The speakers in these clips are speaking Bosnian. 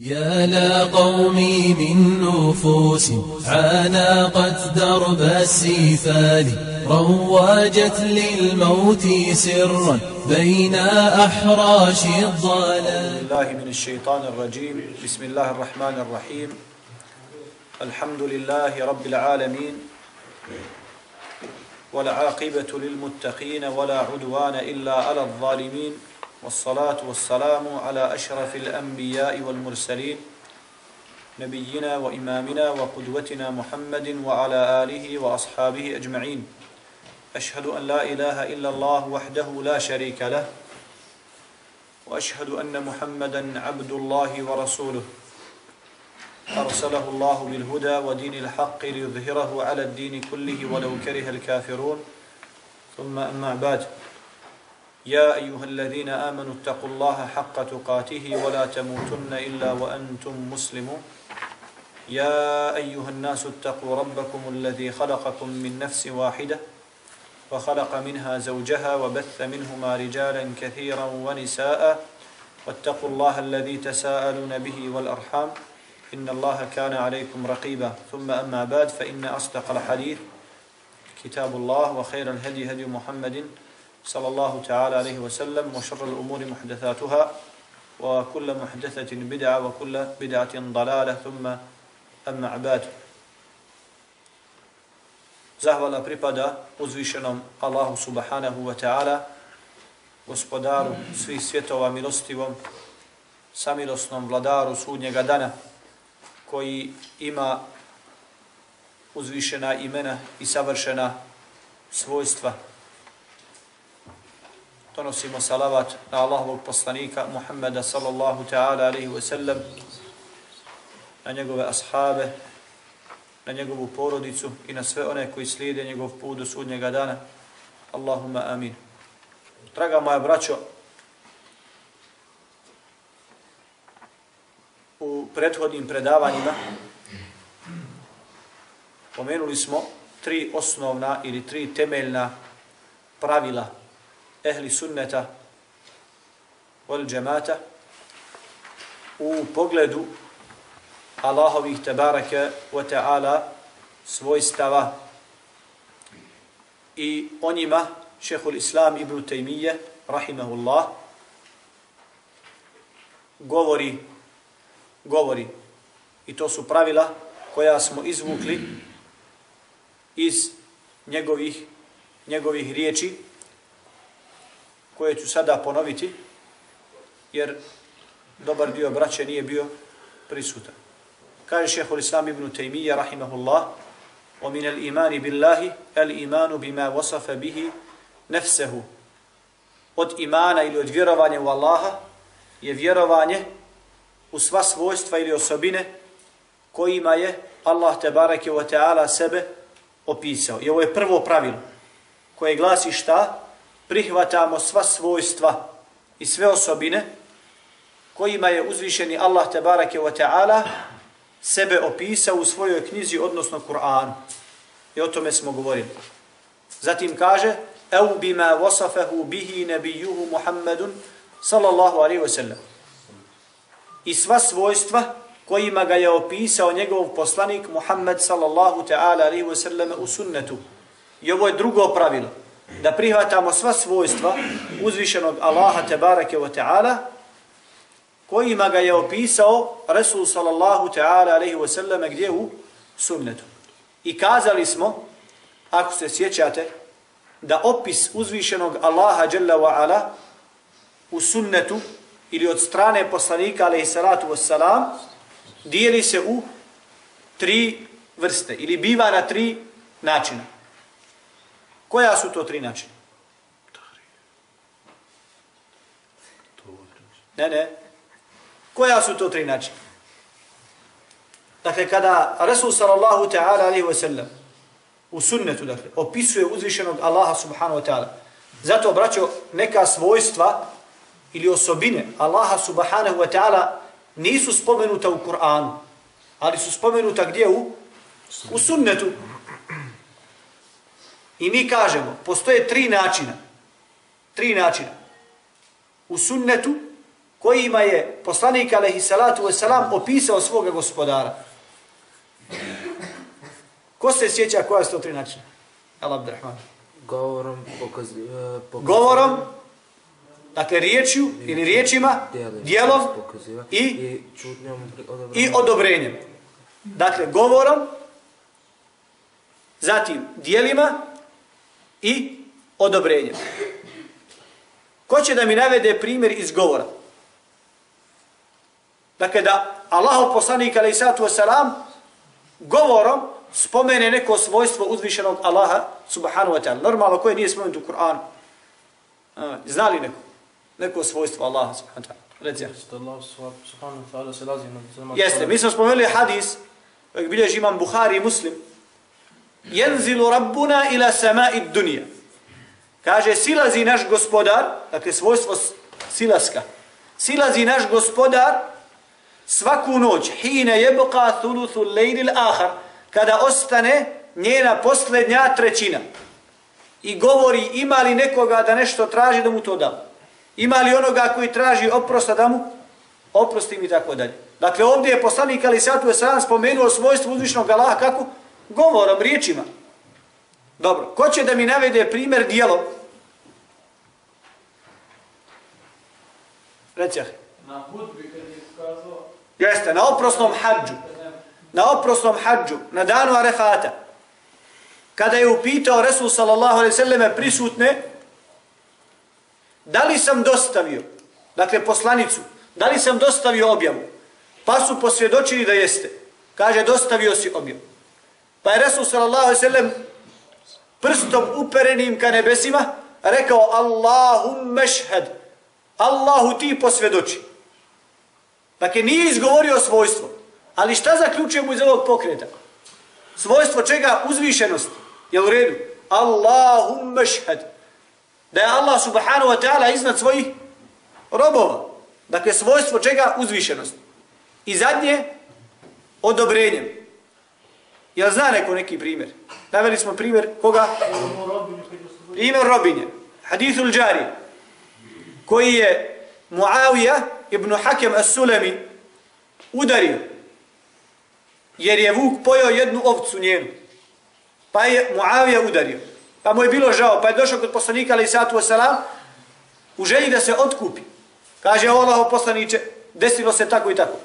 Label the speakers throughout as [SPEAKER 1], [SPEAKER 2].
[SPEAKER 1] يا لقومي من نفوس عانقت درب السفال رواجت للموت سرا بين أحراش الضلال.
[SPEAKER 2] الله من الشيطان الرجيم. بسم الله الرحمن الرحيم. الحمد لله رب العالمين والعاقبة للمتقين ولا عدوان إلا على الظالمين. والصلاة والسلام على أشرف الأنبياء والمرسلين نبينا وإمامنا وقدوتنا محمد وعلى آله وأصحابه أجمعين. أشهد أن لا إله إلا الله وحده لا شريك له وأشهد أن محمدا عبد الله ورسوله. أرسله الله بالهدى ودين الحق ليظهره على الدين كله ولو كره الكافرون. ثم أما بعد. يا أيها الذين آمنوا اتقوا الله حق تقاته ولا تموتن إلا وأنتم مسلمون. يا أيها الناس اتقوا ربكم الذي خلقكم من نفس واحدة وخلق منها زوجها وبث منهما رجالا كثيرا ونساء واتقوا الله الذي تساءلون به والأرحام. إن الله كان عليكم رقيبا. ثم أما بعد فإن أصدق الحديث كتاب الله وخير الهدي هدي محمد صلى الله تعالى عليه وسلم وشر الأمور محدثاتها وكل محدثة بدعة وكل بدعة ضلالة ثم أما بعد Zahvala pripada uzvišenom Allahu subhanahu wa ta'ala, gospodaru svih svjetova milostivom, samilosnom vladaru sudnjega dana, koji ima uzvišena imena i savršena svojstva. Donosimo salavat na Allahovog poslanika Muhammeda sallallahu ta'ala alaihi wa sallam, na njegove ashabe, na njegovu porodicu i na sve one koji slijede njegov put do sudnjega dana. Allahumma amin. Draga moja braćo, u prethodnim predavanjima pomenuli smo tri osnovna ili tri temeljna pravila ehli sunneta wal džemata u pogledu Allahovih tebareke wa ta'ala svojstava i o njima šehul islam ibn Taymiye rahimahullah govori govori. I to su pravila koja smo izvukli iz njegovih njegovih riječi koje ću sada ponoviti jer dobar dio braće nije bio prisutan kaže šehol islam ibn Taymiyyah rahimahullah o min al imani billahi al imanu bima wasafa bihi nefsehu od imana ili od vjerovanja u Allaha je vjerovanje u sva svojstva ili osobine kojima je Allah te bareke wa ta'ala sebe opisao. I ovo je prvo pravilo koje glasi šta? Prihvatamo sva svojstva i sve osobine kojima je uzvišeni Allah tebareke ve ta'ala sebe opisao u svojoj knjizi, odnosno Kur'anu. I o tome smo govorili. Zatim kaže, au bima wasafahu bihi nabiyuhu Muhammedun sallallahu alaihi ve sellem. I sva svojstva kojima ga je opisao njegov poslanik Muhammed sallallahu ta'ala alaihi ve sellem u sunnetu. I ovo je drugo pravilo. Da prihvatamo sva svojstva uzvišenog Allaha tebareke ve ta'ala kojima ga je opisao Resul sallallahu ta'ala alaihi ve selleme gdje u sunnetu. I kazali smo, ako se sjećate, da opis uzvišenog Allaha jalla wa ala u sunnetu ili od strane poslanika alaihi salatu wassalam dijeli se u tri vrste ili biva na tri načina. Koja su to tri načina? Ne, ne. Koja su to tri načina? Dakle, kada Resul sallallahu ta'ala alaihi wa sallam u sunnetu, dakle, opisuje uzvišenog Allaha subhanahu wa ta'ala, zato, braćo, neka svojstva ili osobine Allaha subhanahu wa ta'ala nisu spomenuta u Kur'anu, ali su spomenuta gdje u? U sunnetu. I mi kažemo, postoje tri načina. Tri načina. U sunnetu kojima je poslanik alaihi salatu wasalam opisao svoga gospodara. Ko se sjeća koja su to tri načina? Allah Abdurrahman.
[SPEAKER 3] Govorom, pokaz, uh, pokaz,
[SPEAKER 2] Govorom, dakle riječju ili riječima, dijelom i,
[SPEAKER 3] i
[SPEAKER 2] i odobrenjem. Dakle, govorom, zatim dijelima i odobrenjem. Ko će da mi navede primjer iz govora? Dakle, da Allah poslanik alaih sallatu wasalam govorom spomene neko svojstvo uzvišenog Allaha subhanahu wa ta'ala. Normalno, koje nije spomenuto u Kur'anu? Zna li neko? Neko svojstvo Allaha subhanahu wa ta'ala. Reci ja.
[SPEAKER 4] Allah subhanahu wa ta'ala se lazi na
[SPEAKER 2] Jeste, mi smo spomenuli hadis, bilježi imam Bukhari i Muslim. Jenzilu rabbuna ila sama'i dunija. Kaže, silazi naš gospodar, dakle svojstvo silaska, silazi naš gospodar svaku noć, hine jebqa thuluthu lejlil ahar, kada ostane njena posljednja trećina. I govori, ima li nekoga da nešto traži da mu to da? Ima li onoga koji traži oprosta da mu? Oprosti mi tako dalje. Dakle, ovdje je poslanik Ali Satu Vesalan spomenuo svojstvo uzvišnog Allaha kako? Govorom, riječima. Dobro, ko će da mi navede primjer dijelom? Reci,
[SPEAKER 4] Na hudbi kad je kazao...
[SPEAKER 2] Jeste, na oprosnom hađu. Na oprosnom hađu, na danu Arefata. Kada je upitao Resul sallallahu alaihi sallam prisutne, da li sam dostavio, dakle poslanicu, da li sam dostavio objavu? Pa su posvjedočili da jeste. Kaže, dostavio si objavu. Pa je Resul sallallahu alaihi sallam prstom uperenim ka nebesima rekao Allahumme šhed, Allahu ti posvjedoči. Dakle, nije izgovorio svojstvo. Ali šta zaključujemo iz ovog pokreta? Svojstvo čega? Uzvišenost. Je u redu? Allahumme šhed. Da je Allah subhanahu wa ta'ala iznad svojih robova. Dakle, svojstvo čega? Uzvišenost. I zadnje, odobrenjem. Jel zna neko neki primjer? Naveli smo primjer koga? Primjer robinje. Hadithul džari. Koji je Muavija ibn Hakem as-Sulemi udario. Jer je Vuk pojao jednu ovcu njenu. Pa je Muavija udario. Pa mu je bilo žao. Pa je došao kod poslanika alaih satu wasalam u želji da se otkupi. Kaže Allaho poslaniće, desilo se tako i tako.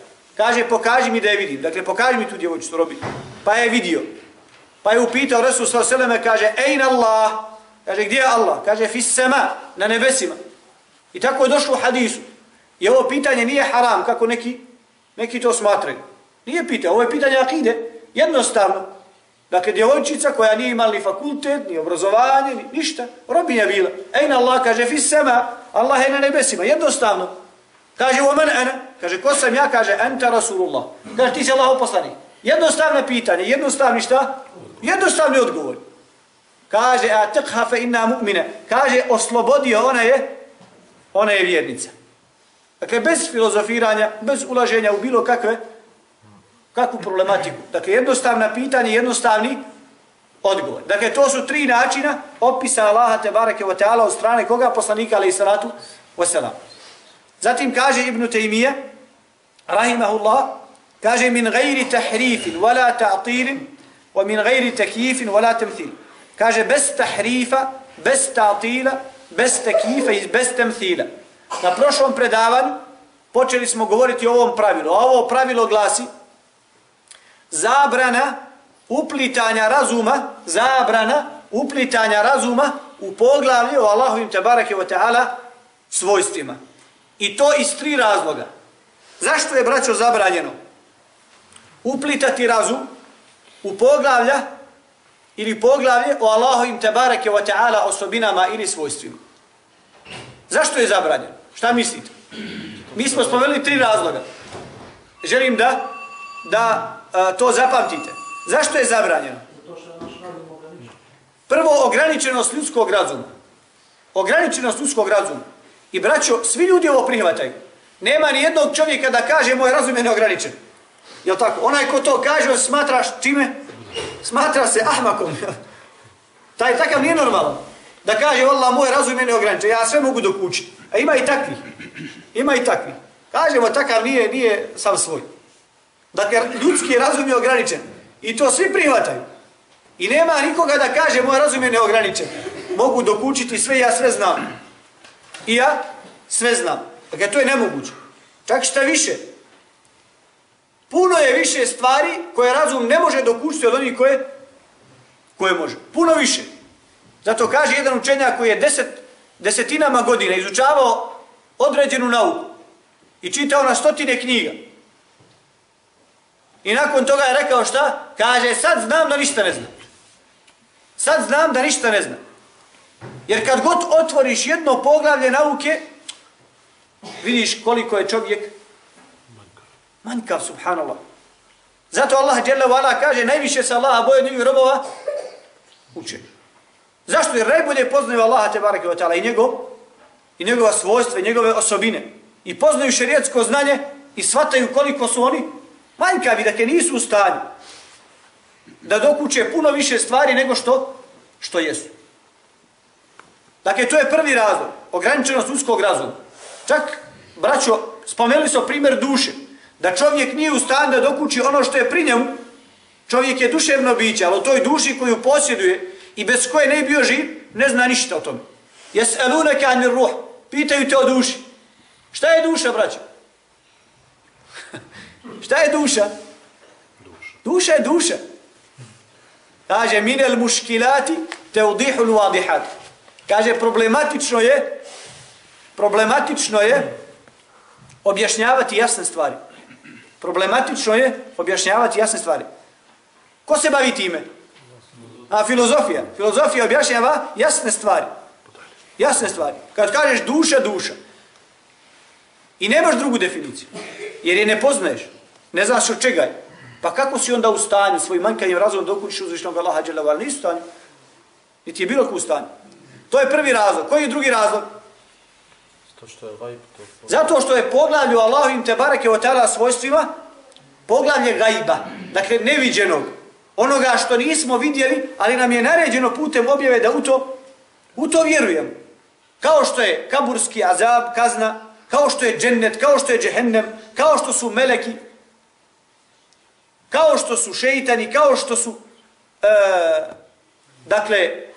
[SPEAKER 2] Kaže, pokaži mi da je vidim. Dakle, pokaži mi tu djevojčicu robi. Pa je vidio. Pa je upitao Resul s.a.v. kaže, Ejn Allah. Kaže, gdje je Allah? Kaže, fis sema, na nebesima. I tako je došlo u hadisu. I ovo pitanje nije haram, kako neki, neki to smatraju. Nije pitanje, ovo je pitanje akide. Jednostavno. Dakle, djevojčica koja nije imala ni fakultet, ni obrazovanje, ni ništa, robinja bila. Ejna Allah kaže, fis sema, Allah je na nebesima. Jednostavno. Kaže, o ana? ene. Kaže, ko sam ja? Kaže, anta Rasulullah. Kaže, ti si Allah poslanik. Jednostavno pitanje, jednostavni šta? Jednostavni odgovor. Kaže, a tiqha fe inna mu'mine. Kaže, oslobodio, ona je, ona je vjernica. Dakle, bez filozofiranja, bez ulaženja u bilo kakve, kakvu problematiku. Dakle, jednostavna pitanje, jednostavni odgovor. Dakle, to su tri načina opisa Allaha te barake wa ta'ala od strane koga poslanika, ali i salatu wasalam. Zatim kaže Ibn Taymije, rahimahullah, kaže min gajri tahrifin, wala ta'tilin, wa min gajri takifin, wala temthil. Kaže bez tahrifa, bez ta'tila, bez takifa i bez temthila. Na prošlom predavanju počeli smo govoriti o ovom pravilu. A ovo pravilo glasi zabrana uplitanja razuma, zabrana uplitanja razuma u poglavlje o Allahovim tebareke wa ta'ala svojstvima. I to iz tri razloga. Zašto je, braćo, zabranjeno uplitati razum u poglavlja ili poglavlje o Allahovim tebareke wa ta'ala osobinama ili svojstvima? Zašto je zabranjeno? Šta mislite? Mi smo spomenuli tri razloga. Želim da da a, to zapamtite. Zašto je zabranjeno? Prvo, ograničenost ljudskog razuma. Ograničenost ljudskog razuma. I braćo, svi ljudi ovo prihvataju. Nema ni jednog čovjeka da kaže moj razum je neograničen. Jel tako? Onaj ko to kaže, smatraš čime? Smatra se ahmakom. Taj takav nije normalan. Da kaže, Allah, moj razum je neograničen. Ja sve mogu dokućiti. A ima i takvi. Ima i takvi. Kažemo, takav nije, nije sam svoj. Dakle, ljudski razum je ograničen. I to svi prihvataju. I nema nikoga da kaže, moj razum je neograničen. Mogu dokučiti sve, ja sve znam. I ja sve znam. Dakle, to je nemoguće. Čak šta više. Puno je više stvari koje razum ne može dokućiti od onih koje, koje može. Puno više. Zato kaže jedan učenjak koji je deset, desetinama godina izučavao određenu nauku i čitao na stotine knjiga. I nakon toga je rekao šta? Kaže, sad znam da ništa ne znam. Sad znam da ništa ne znam. Jer kad god otvoriš jedno poglavlje nauke, vidiš koliko je čovjek manjkav, subhanallah. Zato Allah dželle kaže, najviše se Allaha boje njegovih robova uče. Zašto? Jer najbolje poznaju Allaha te barake wa ta'ala i njegov, i njegova svojstva, i njegove osobine. I poznaju šerijetsko znanje i shvataju koliko su oni manjkavi, dakle nisu u stanju da dokuće puno više stvari nego što što jesu. Dakle, to je prvi razlog, ograničenost uskog razloga. Čak, braćo, spomenuli smo primjer duše, da čovjek nije u stanju da dokući ono što je pri njemu, čovjek je duševno biće, ali o toj duši koju posjeduje i bez koje ne bio živ, ne zna ništa o tome. Jes elunake anir ruh, pitaju te o duši. Šta je duša, braćo? Šta je duša? Duša je duša. Kaže, minel muškilati te udihul vadihat. Kaže, problematično je, problematično je objašnjavati jasne stvari. Problematično je objašnjavati jasne stvari. Ko se bavi time? A filozofija. Filozofija objašnjava jasne stvari. Jasne stvari. Kad kažeš duša, duša. I nemaš drugu definiciju. Jer je ne poznaješ. Ne znaš od čega je. Pa kako si onda u stanju svojim manjkanjem razumom dokućiš uzvišnog Allaha Đelevala? vel u stanju. Niti je bilo ko u stanju. To je prvi razlog. Koji je drugi razlog?
[SPEAKER 3] To što je gajb, to...
[SPEAKER 2] Zato što je poglavlje u Allahovim te bareke o tela svojstvima poglavlje gajba. Dakle, neviđenog. Onoga što nismo vidjeli, ali nam je naređeno putem objave da u to, u to vjerujemo. Kao što je kaburski azab, kazna, kao što je džennet, kao što je džehennem, kao što su meleki, kao što su šeitani, kao što su, e, dakle,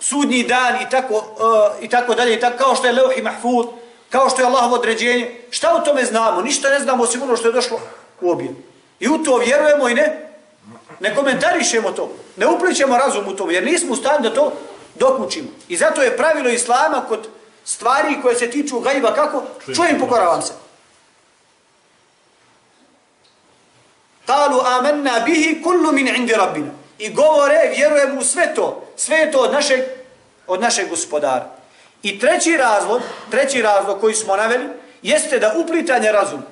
[SPEAKER 2] sudnji dan i tako, e, i tako dalje, i tako, kao što je leuhi mahfud, kao što je Allahovo određenje. Šta u tome znamo? Ništa ne znamo osim ono što je došlo u obje. I u to vjerujemo i ne, ne komentarišemo to, ne upličemo razum u to, jer nismo u stanju da to dokučimo. I zato je pravilo Islama kod stvari koje se tiču gajba, kako? Čujem, pokoravam se. Kalu amanna bihi kullu min indi rabbina. I govore, vjerujemo u sve to. Sve je to od našeg, od našeg gospodara. I treći razlog, treći razlog koji smo naveli, jeste da uplitanje razum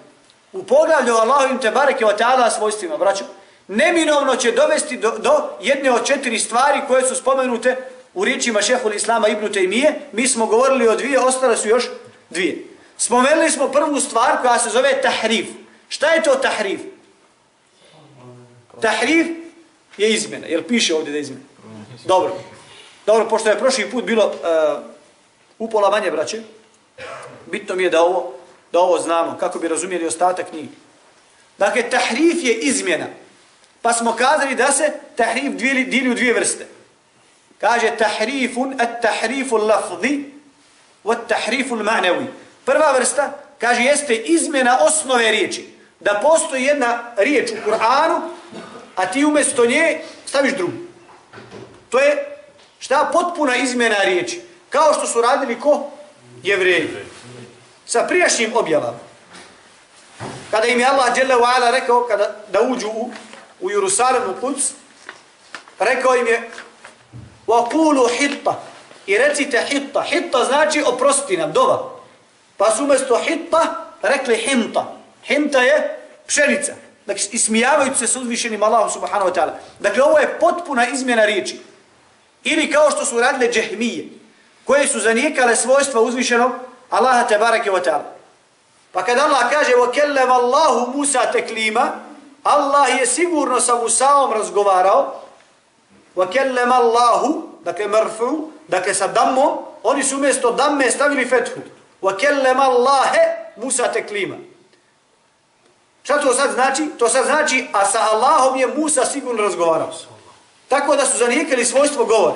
[SPEAKER 2] u poglavlju Allahovim te bareke od ta'ala svojstvima, braću, neminovno će dovesti do, do jedne od četiri stvari koje su spomenute u riječima šehol Islama Ibn Taymije. Mi smo govorili o dvije, ostale su još dvije. Spomenuli smo prvu stvar koja se zove tahrif. Šta je to tahrif? Tahrif je izmjena. jer piše ovdje da je izmjena? Dobro. Dobro, pošto je prošli put bilo uh, upola manje, braće, bitno mi je da ovo, da ovo znamo, kako bi razumijeli ostatak njih. Dakle, tahrif je izmjena. Pa smo kazali da se tahrif dili u dvije vrste. Kaže tahrifun at tahrifu lafzi wa tahrifu ma'nawi. Prva vrsta kaže jeste izmjena osnove riječi. Da postoji jedna riječ u Kur'anu, a ti umjesto nje staviš drugu. To je šta potpuna izmjena riječi. Kao što su radili ko? Jevreji. Sa prijašnjim objavama. Kada im je Allah dželle ve ala rekao kada da uđu u u Jerusalim u Quds, rekao im je wa qulu hitta i recite hitta. Hitta znači oprosti nam, dova. Pa su umjesto hitta rekli hinta. Hinta je pšenica. Dakle, ismijavajući se s uzvišenim Allahom subhanahu wa ta'ala. Dakle, ovo je potpuna izmjena riječi. Ili kao što su radile džehmije, koje su zanijekale svojstva uzvišenog Allaha te barake wa ta'ala. Pa kad Allah kaže وَكَلَّمَ اللَّهُ مُوسَى تَكْلِيمًا Allah je sigurno sa Musaom razgovarao وَكَلَّمَ اللَّهُ dakle mrfu, dakle sa dammom, oni su umjesto damme stavili fethu. وَكَلَّمَ اللَّهَ Musa te klima. Šta to sad znači? To sad znači, a sa Allahom je Musa sigurno razgovarao. Tako da su zanijekali svojstvo govora.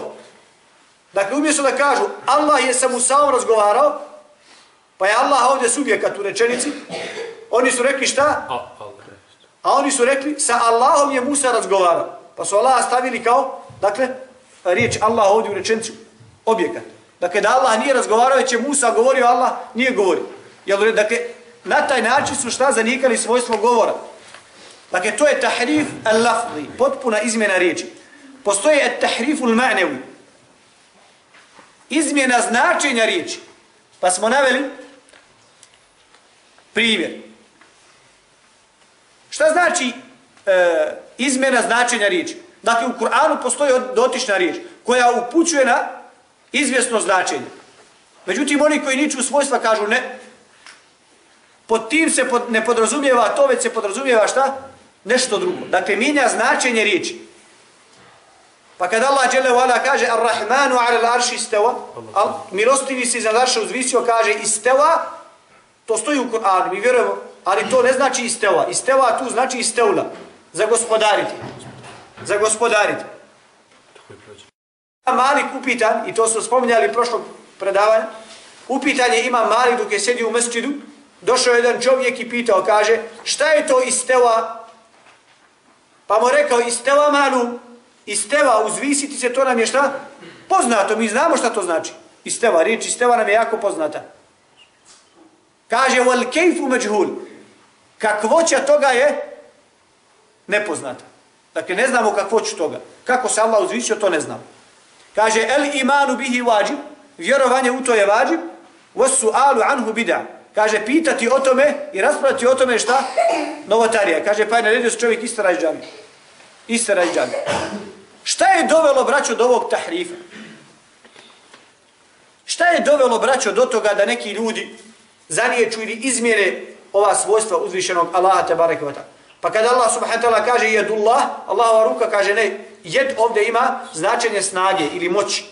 [SPEAKER 2] Dakle, umjesto da kažu Allah je sa Musaom razgovarao, pa je Allah ovdje subjekat u rečenici, oni su rekli šta? A oni su rekli sa Allahom je Musa razgovarao. Pa su Allah stavili kao, dakle, riječ Allah ovdje u rečenici objekat. Dakle, da Allah nije razgovarao, već je Musa govorio, Allah nije govorio. Jel, dakle, na taj način su šta zanikali svojstvo govora. Dakle, to je tahrif al-lafzi, potpuna izmjena riječi. Postoje et tahriful ma'nevi. Izmjena značenja riječi. Pa smo naveli primjer. Šta znači e, izmjena značenja riječi? Dakle, u Kur'anu postoji dotična riječ koja upućuje na izvjesno značenje. Međutim, oni koji niču svojstva kažu ne, pod tim se pod, ne podrazumijeva to, već se podrazumijeva šta? Nešto drugo. Dakle, minja značenje riječi. Pa kad Allah dželle wala kaže Ar-Rahmanu 'ala al-'arshi istawa, al milostivi se za arša uzvisio kaže istawa, to stoji u Kur'anu, mi vjerujemo, ali to ne znači istawa. Istawa tu znači istaula, za gospodariti. Za gospodariti. Malik upitan, i to su spominjali prošlog predavanja, upitan je ima Malik dok je sedio u mesčidu, došao jedan čovjek i pitao, kaže, šta je to isteva? Pa mu rekao, isteva malu, isteva, uzvisiti se, to nam je šta? Poznato, mi znamo šta to znači. Isteva, riječ isteva nam je jako poznata. Kaže, wal kejfu međhul, kakvoća toga je nepoznata. Dakle, ne znamo kakvoću toga. Kako se Allah uzvisio, to ne znamo. Kaže, el imanu bihi vađib, vjerovanje u to je vađib, wasu alu anhu bida. Kaže, pitati o tome i raspravati o tome šta? Novotarija. Kaže, pa je naredio se čovjek istara iz džami. Istara iz džami. Šta je dovelo, braćo, do ovog tahrifa? Šta je dovelo, braćo, do toga da neki ljudi zaniječu ili izmjere ova svojstva uzvišenog Allaha te barekuta? Pa kada Allah subhanahu wa ta'ala kaže jedullah, Allahova ruka kaže ne, jed ovdje ima značenje snage ili moći.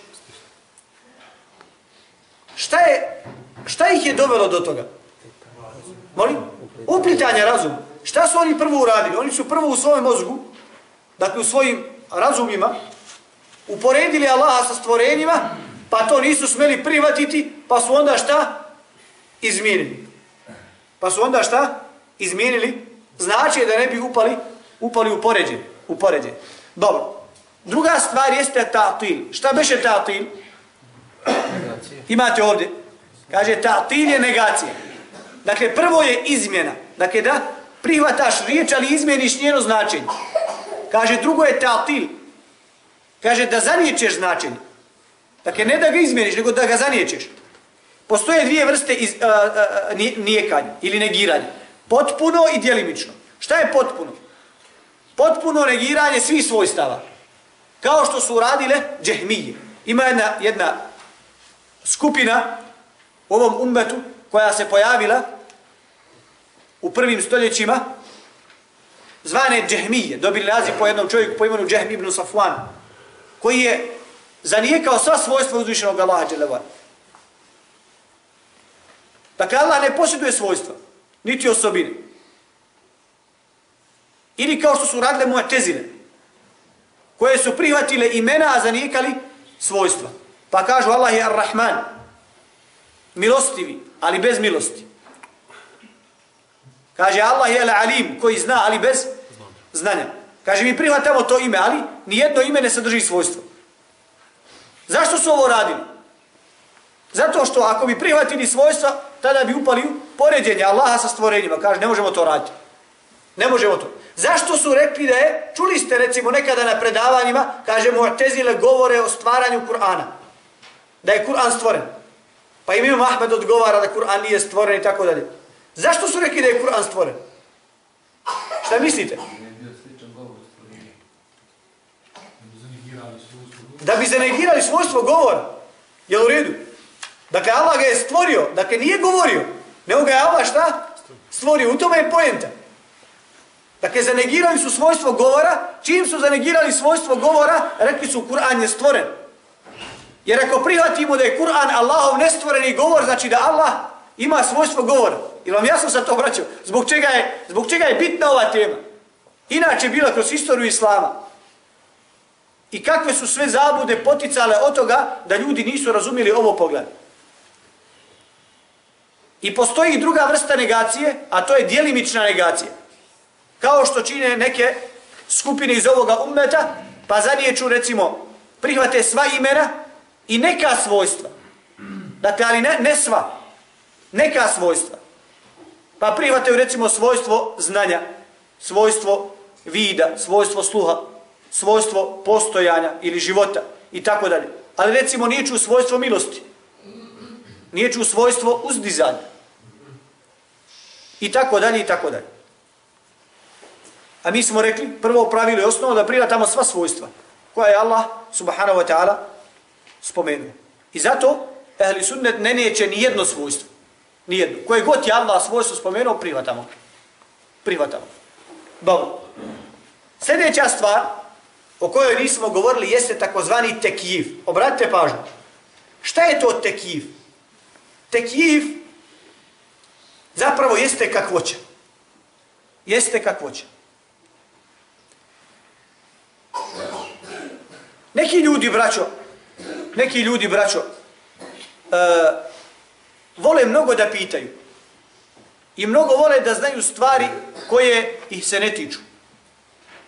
[SPEAKER 2] Šta je, šta ih je dovelo do toga? Molim? Uplitanje razum. Šta su oni prvo uradili? Oni su prvo u svojem mozgu, dakle u svojim razumima, uporedili Allaha sa stvorenjima, pa to nisu smeli prihvatiti, pa su onda šta? Izmijenili. Pa su onda šta? Izmijenili. Znači da ne bi upali, upali u poređe. U poređe. Dobro. Druga stvar jeste ta'til. Šta beše ta'til? Imate ovdje. Kaže ta'til je negacija. Dakle, prvo je izmjena. Dakle, da prihvataš riječ, ali izmjeniš njeno značenje. Kaže, drugo je ta'til. Kaže, da zaniječeš značenje. Dakle, ne da ga izmjeriš, nego da ga zaniječeš. Postoje dvije vrste iz, a, a, nijekanja ili negiranja. Potpuno i djelimično. Šta je potpuno? Potpuno negiranje svih svojstava. Kao što su uradile džehmije. Ima jedna, jedna skupina u ovom ummetu koja se pojavila u prvim stoljećima zvane džehmije. Dobili naziv po jednom čovjeku po imenu Džehmi ibn Safwan koji je zanijekao sva svojstva uzvišenog Allaha Đelevan. Dakle, Allah ne posjeduje svojstva, niti osobine. Ili kao što su radile moje tezine, koje su prihvatile imena, a zanijekali svojstva. Pa kažu Allah je Ar-Rahman, milostivi, ali bez milosti. Kaže Allah je Al-Alim, koji zna, ali bez znanja. Kaže mi prihvatamo to ime, ali nijedno ime ne sadrži svojstvo. Zašto su ovo radili? Zato što ako bi prihvatili svojstva, tada bi upali u poređenje Allaha sa stvorenjima. Kaže, ne možemo to raditi. Ne možemo to. Zašto su rekli da je, čuli ste recimo nekada na predavanjima, kaže Mu'tezile govore o stvaranju Kur'ana. Da je Kur'an stvoren. Pa im imam Ahmed odgovara da Kur'an nije stvoren i tako dalje. Zašto su rekli da je Kur'an stvoren? Šta mislite? Da bi zanegirali svojstvo govora. Jel u redu? Dakle, Allah ga je stvorio. Dakle, nije govorio. Nego ga je Allah šta? Stvorio. U tome je pojenta. Dakle, zanegirali su svojstvo govora. Čim su zanegirali svojstvo govora, rekli su Kur'an je stvoren. Jer ako prihvatimo da je Kur'an Allahov nestvoreni govor, znači da Allah ima svojstvo govora. Ili vam jasno sam to obraćao? Zbog čega je, zbog čega je bitna ova tema? Inače bila kroz istoriju Islama. I kakve su sve zabude poticale od toga da ljudi nisu razumili ovo pogled. I postoji druga vrsta negacije, a to je dijelimična negacija. Kao što čine neke skupine iz ovoga ummeta, pa zaniječu recimo prihvate sva imena i neka svojstva. Dakle, ali ne, ne sva. Neka svojstva. Pa prihvataju recimo svojstvo znanja, svojstvo vida, svojstvo sluha, svojstvo postojanja ili života i tako dalje. Ali recimo nije ču svojstvo milosti. Nije ču svojstvo uzdizanja. I tako dalje i tako dalje. A mi smo rekli, prvo pravilo je osnovo da prihvatamo sva svojstva koja je Allah subhanahu wa ta'ala spomenuo. I zato ehli sunnet ne neće ni jedno svojstvo. Ni jedno. Koje god je Allah svojstvo spomenuo, prihvatamo. Prihvatamo. Dobro. Sljedeća stvar o kojoj nismo govorili jeste takozvani tekiv. Obratite pažnju. Šta je to tekiv? Tekiv zapravo jeste kakvoća. Jeste kakvoća. Neki ljudi, braćo, neki ljudi, braćo, uh, vole mnogo da pitaju. I mnogo vole da znaju stvari koje ih se ne tiču.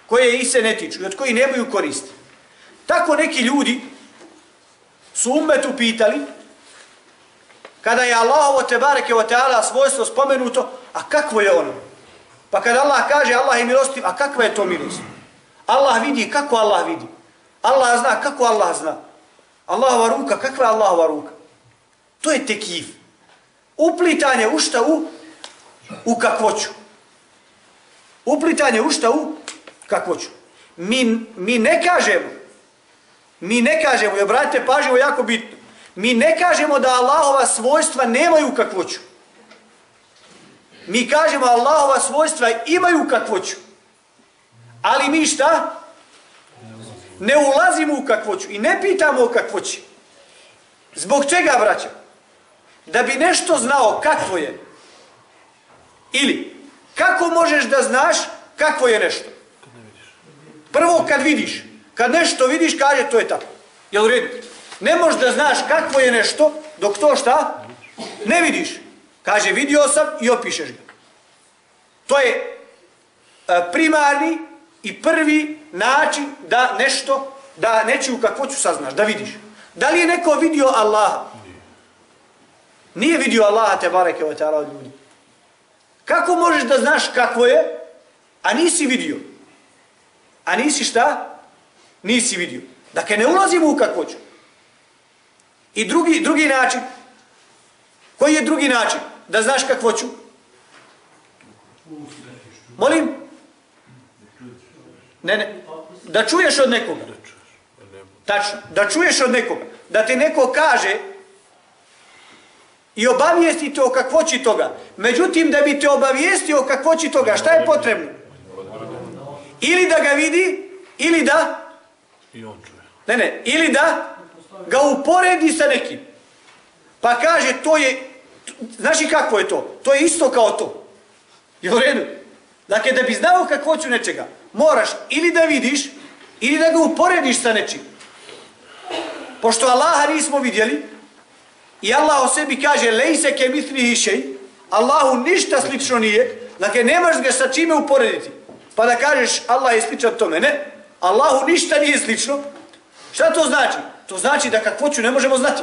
[SPEAKER 2] Koje ih se ne tiču i od koji nemaju koristi. Tako neki ljudi su umetu pitali kada je Allahovo te bareke o teala svojstvo spomenuto, a kakvo je ono? Pa kada Allah kaže Allah je milostiv, a kakva je to milost? Allah vidi, kako Allah vidi? Allah zna, kako Allah zna? Allahova ruka, kakva je Allahova ruka? To je tekif. Uplitanje u šta u? U kakvoću. Uplitanje u šta u? Kakvoću. Mi, mi ne kažemo, mi ne kažemo, i obratite pažnjevo jako bitno, mi ne kažemo da Allahova svojstva nemaju kakvoću. Mi kažemo Allahova svojstva imaju kakvoću. Ali mi šta? Ne ulazimo u kakvoću i ne pitamo o kakvoći. Zbog čega, braćo? Da bi nešto znao kakvo je. Ili, kako možeš da znaš kakvo je nešto? Prvo kad vidiš. Kad nešto vidiš, kaže to je tako. Jel u redu? Ne možeš da znaš kakvo je nešto dok to šta? Ne vidiš. Kaže, vidio sam i opišeš ga. To je e, primarni i prvi način da nešto, da nečiju kakvoću saznaš, da vidiš. Da li je neko vidio Allaha? Nije vidio Allaha te bareke o ta'ala od ljudi. Kako možeš da znaš kakvo je, a nisi vidio? A nisi šta? Nisi vidio. Dakle, ne ulazimo u kakvoću. I drugi, drugi način, koji je drugi način da znaš kakvoću? Molim? Ne, ne. Da čuješ od nekoga. Tačno. Da čuješ od nekoga. Da ti neko kaže i obavijestite o kakvoći toga. Međutim, da bi te obavijestio o kakvoći toga, šta je potrebno? Ili da ga vidi, ili da...
[SPEAKER 3] I on čuje.
[SPEAKER 2] Ne, ne. Ili da ga uporedi sa nekim. Pa kaže, to je... Znaš i kakvo je to? To je isto kao to. Je u redu? Dakle, da bi znao kakvoću nečega, moraš ili da vidiš, ili da ga uporediš sa nečim. Pošto Allaha nismo vidjeli, i Allah o sebi kaže, lej se ke mitri hišej, Allahu ništa slično nije, dakle, nemaš ga sa čime uporediti. Pa da kažeš, Allah je sličan tome, ne? Allahu ništa nije slično. Šta to znači? To znači da kakvoću ne možemo znati.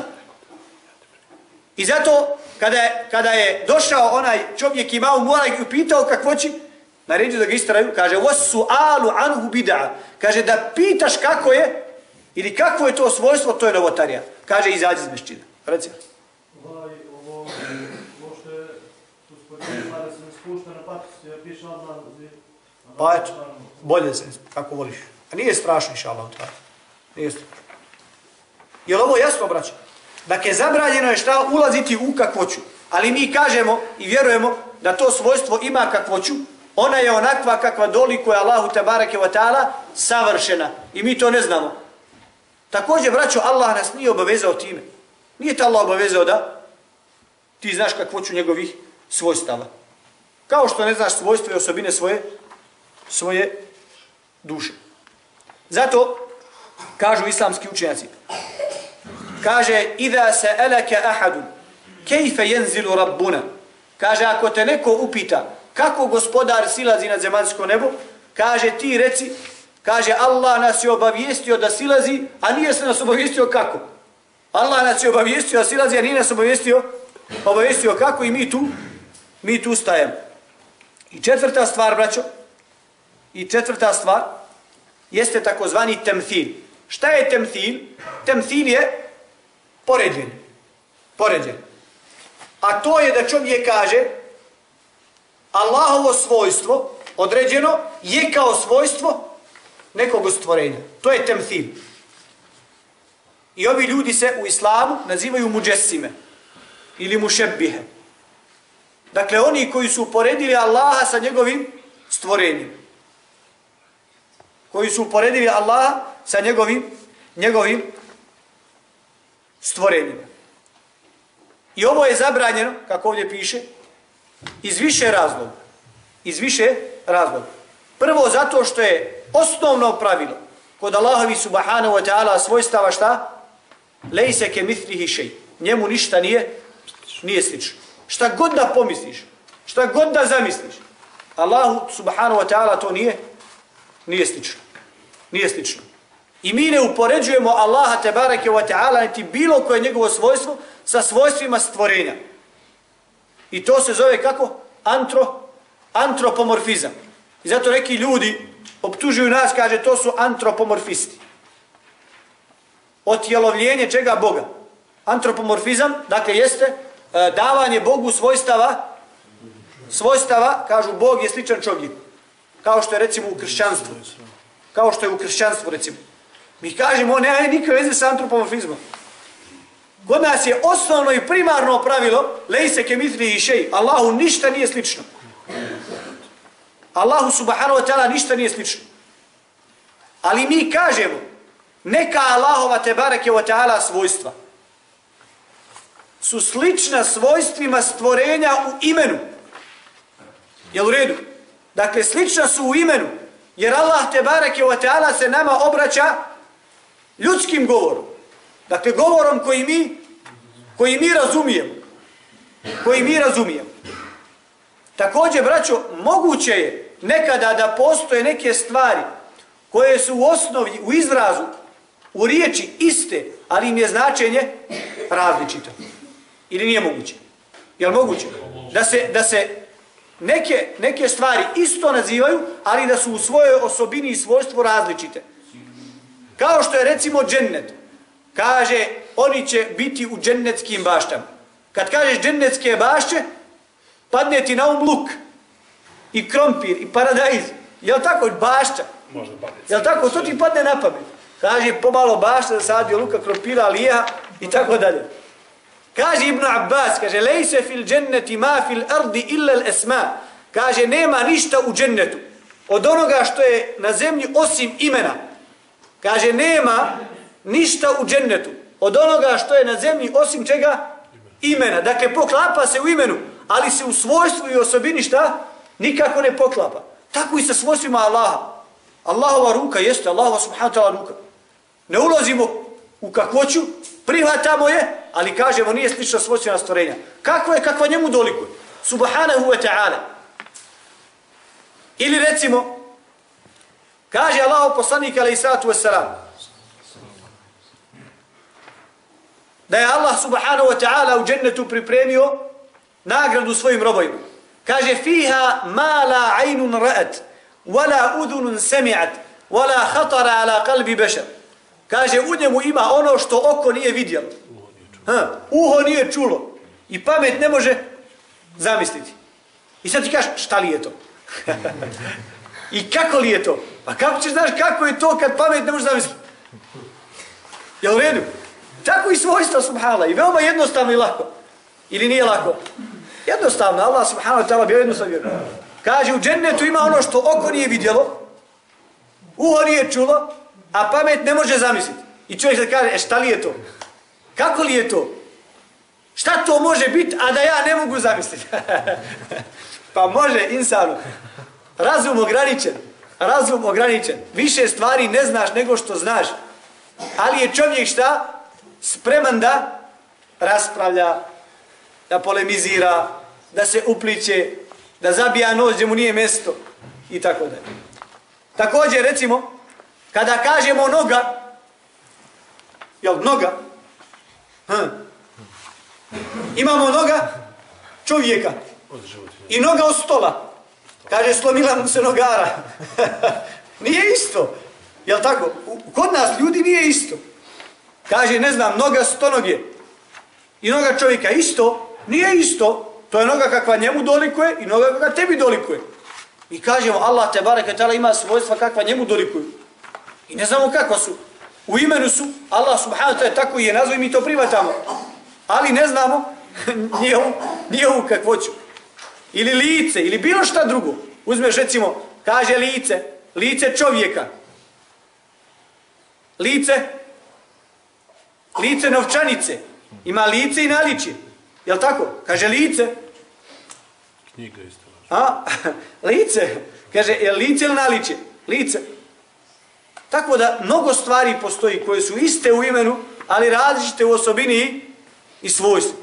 [SPEAKER 2] I zato, kada je, kada je došao onaj čovjek imao mora i upitao kakvoći, naredio da ga istraju, kaže, su alu anhu bid'a. Kaže, da pitaš kako je, ili kakvo je to svojstvo, to je novotarija. Kaže, izađi iz mešćina. Reci.
[SPEAKER 4] Ovaj, ovo, ovo što je, tu spođenima da se ne spušta na paticu, ja piše odmah,
[SPEAKER 2] Pa eto, bolje se, kako voliš. A nije strašno, inša Allah, Nije strašno. Je ovo jasno, braće? Dakle, zabranjeno je šta ulaziti u kakvoću. Ali mi kažemo i vjerujemo da to svojstvo ima kakvoću, ona je onakva kakva dolikuje Allahu tabarake wa ta'ala savršena. I mi to ne znamo. Također, braćo, Allah nas nije obavezao time. Nije te Allah obavezao da ti znaš kakvoću njegovih svojstava. Kao što ne znaš svojstvo i osobine svoje, svoje duše. Zato kažu islamski učenjaci. Kaže, idha sa'alaka eleke kayfa yanzilu rabbuna. Kaže, ako te neko upita, kako gospodar silazi na zemaljsko nebo, kaže, ti reci, kaže, Allah nas je obavijestio da silazi, a nije se nas obavijestio kako. Allah nas je obavijestio da silazi, a nije nas obavijestio, obavijestio kako i mi tu, mi tu stajemo. I četvrta stvar, braćo, i četvrta stvar, jeste takozvani temthil. Šta je temthil? Temthil je poređen. Poređen. A to je da čovjek kaže Allahovo svojstvo određeno je kao svojstvo nekog stvorenja. To je temthil. I ovi ljudi se u islamu nazivaju muđesime ili mušebbihe. Dakle, oni koji su uporedili Allaha sa njegovim stvorenjem. Koji su uporedili Allaha sa njegovim, njegovim stvorenjima. I ovo je zabranjeno, kako ovdje piše, iz više razloga. Iz više razloga. Prvo zato što je osnovno pravilo kod Allahovi subhanahu wa ta'ala svojstava šta? Lejse ke mitrihi šej. Njemu ništa nije, nije slično. Šta god da pomisliš, šta god da zamisliš, Allahu subhanahu wa ta'ala to nije, nije slično. Nije slično. I mi ne upoređujemo Allaha tebareke wa ta'ala niti bilo koje njegovo svojstvo sa svojstvima stvorenja. I to se zove kako? Antro, antropomorfizam. I zato neki ljudi optužuju nas, kaže, to su antropomorfisti. Otjelovljenje čega Boga? Antropomorfizam, dakle, jeste e, davanje Bogu svojstava, svojstava, kažu, Bog je sličan čovjeku. Kao što je, recimo, u kršćanstvu. Kao što je u kršćanstvu, recimo. Mi kažemo, ne, ne, nikakve veze sa antropomorfizmom. Kod nas je osnovno i primarno pravilo, lejse kemitri i šej, Allahu ništa nije slično. Allahu subhanahu wa ta'ala ništa nije slično. Ali mi kažemo, neka Allahova te bareke wa ta'ala svojstva su slična svojstvima stvorenja u imenu. Jel u redu? Dakle, slična su u imenu, jer Allah te bareke ve ta'ala se nama obraća ljudskim govorom. Dakle, govorom koji mi, koji mi razumijemo. Koji mi razumijemo. Također, braćo, moguće je nekada da postoje neke stvari koje su u osnovi, u izrazu, u riječi iste, ali im je značenje različito. Ili nije moguće? Jel moguće? Da se, da se neke, neke stvari isto nazivaju, ali da su u svojoj osobini i svojstvu različite. Kao što je recimo džennet. Kaže, oni će biti u džennetskim baštama. Kad kažeš džennetske bašće, padne ti na um luk. I krompir, i paradajz. Je li tako? Bašća. Možda padne. Je li tako? To ti padne na pamet. Kaže, pomalo bašća da sadio luka, krompira, lija i tako dalje. Kaže Ibn Abbas, kaže, lejse fil dženneti ma fil ardi illa l'esma. Kaže, nema ništa u džennetu. Od onoga što je na zemlji osim imena. Kaže, nema ništa u džennetu od onoga što je na zemlji osim čega? Imena. Dakle, poklapa se u imenu, ali se u svojstvu i osobini šta? Nikako ne poklapa. Tako i sa svojstvima Allaha. Allahova ruka jeste Allahova subhanahu ta'ala ruka. Ne ulazimo u kakvoću, prihvatamo je, ali kažemo nije slično svojstvena stvorenja. Kako je, kakva njemu dolikuje? Subhanahu wa ta'ala. Ili recimo, Kaže Allah poslanik alaih sallatu wassalam da je Allah subhanahu wa ta'ala u džennetu pripremio nagradu svojim robojima. Kaže fiha ma la aynun ra'at wala udhunun sami'at wala khatara ala qalbi bešar. Kaže u njemu ima ono što oko nije vidjelo. Ha, uho nije čulo i pamet ne može zamisliti. I sad ti kažeš šta li je to? I kako li je to? Pa kako ćeš znaš kako je to kad pamet ne može zamisliti? Jel u redu? Tako i svojstva subhala. I veoma jednostavno i lako. Ili nije lako? Jednostavno. Allah subhanahu wa ta'ala bio jednostavno. Kaže u džennetu ima ono što oko nije vidjelo, uho nije čulo, a pamet ne može zamisliti. I čovjek se kaže, e šta li je to? Kako li je to? Šta to može biti, a da ja ne mogu zamisliti? pa može, insanu. Razum ograničen. Razum ograničen. Više stvari ne znaš nego što znaš. Ali je čovjek šta? Spreman da raspravlja, da polemizira, da se upliče, da zabija noć gdje mu nije mjesto i tako dalje. Također, recimo, kada kažemo noga, jel noga? Hm. Imamo noga čovjeka i noga od stola. Kaže, slomila mu se nogara. nije isto. Jel tako? Kod nas ljudi nije isto. Kaže, ne znam, noga sto noge. I noga čovjeka isto. Nije isto. To je noga kakva njemu dolikuje i noga kakva tebi dolikuje. Mi kažemo, Allah te bareke tala ima svojstva kakva njemu dolikuju. I ne znamo kakva su. U imenu su, Allah subhanahu ta'ala tako je nazvoj, mi to privatamo. Ali ne znamo njihovu, njihovu kakvoću. Ili lice, ili bilo šta drugo. Uzmeš recimo, kaže lice, lice čovjeka. Lice, lice novčanice. Ima lice i naličje. Jel tako? Kaže lice.
[SPEAKER 3] Knjiga isto.
[SPEAKER 2] A? lice. Kaže, je lice ili naličje? Lice. Tako da mnogo stvari postoji koje su iste u imenu, ali različite u osobini i svojstvu.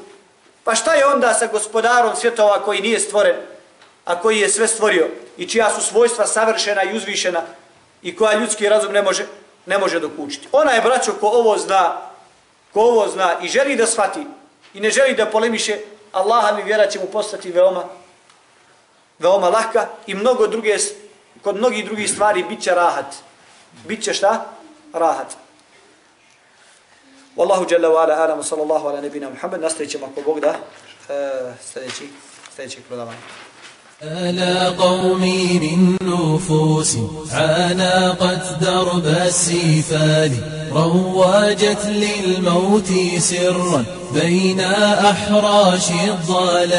[SPEAKER 2] Pa šta je onda sa gospodarom svjetova koji nije stvoren, a koji je sve stvorio i čija su svojstva savršena i uzvišena i koja ljudski razum ne može, ne može dokučiti. Ona je, braćo, ko ovo zna, ko ovo zna i želi da shvati i ne želi da polemiše, Allaha mi vjera će mu postati veoma, veoma laka i mnogo druge, kod mnogih drugih stvari bit će rahat. Biće šta? Rahat. Wallahu jalla wa ala ala sallallahu ala nebina Muhammed. Nastavit ćemo ako Bog da uh, sljedeći, sljedeći prodavanje.
[SPEAKER 1] ألا قومي من نفوس عانقت درب السفال رواجت للموت سرا بين أحراش الضلال